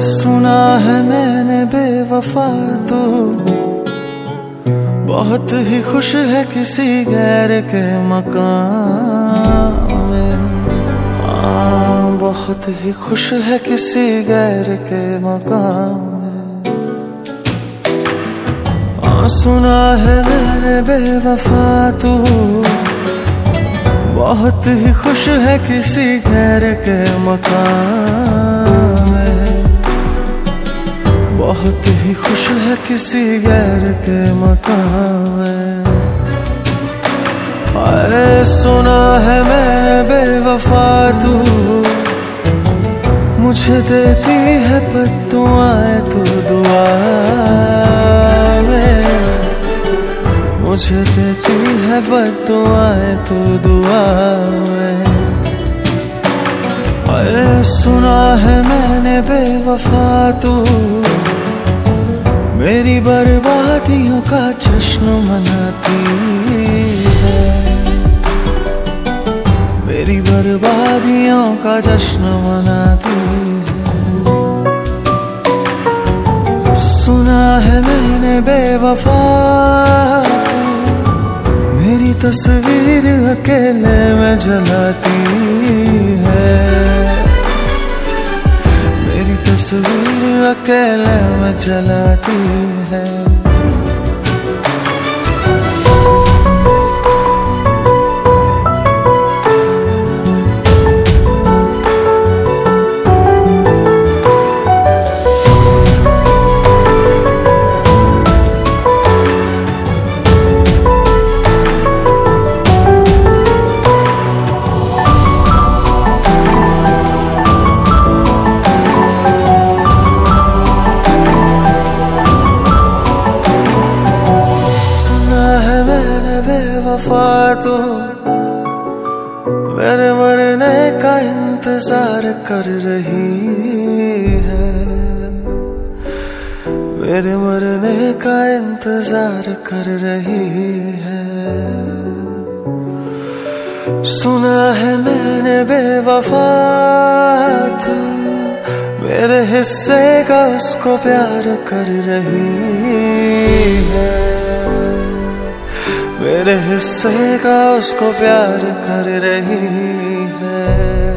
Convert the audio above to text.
सुना है मैंने बेवफा तो। बहुत ही खुश है किसी गैर के मकान में। आ, बहुत ही खुश है किसी गैर के मकान में। आ, सुना है मैंने बेवफा तू। बहुत ही खुश है किसी गैर के मकान में। बहुत ही खुश है किसी गैर के मकान में। आए सुना है मैंने, बेवफा तू। मुझे देती है बदुआएँ तू दुआ में। मुझे देती है बदुआएँ तू दुआ में। अरे सुना है मैंने, बेवफा तू। मेरी बर्बादियों का जश्न मनाती है। मेरी बर्बादियों का जश्न मनाती है। सुना है मैंने बेवफा मेरी तस्वीर अकेले में जलाती है। तस्वीर अकेले में चलाती है। तो मेरे मरने का इंतज़ार कर रही है। मेरे मरने का इंतज़ार कर रही है। सुना है मैंने बेवफा तू मेरे हिस्से का उसको प्यार कर रही है। मेरे हिस्से का उसको प्यार कर रही है।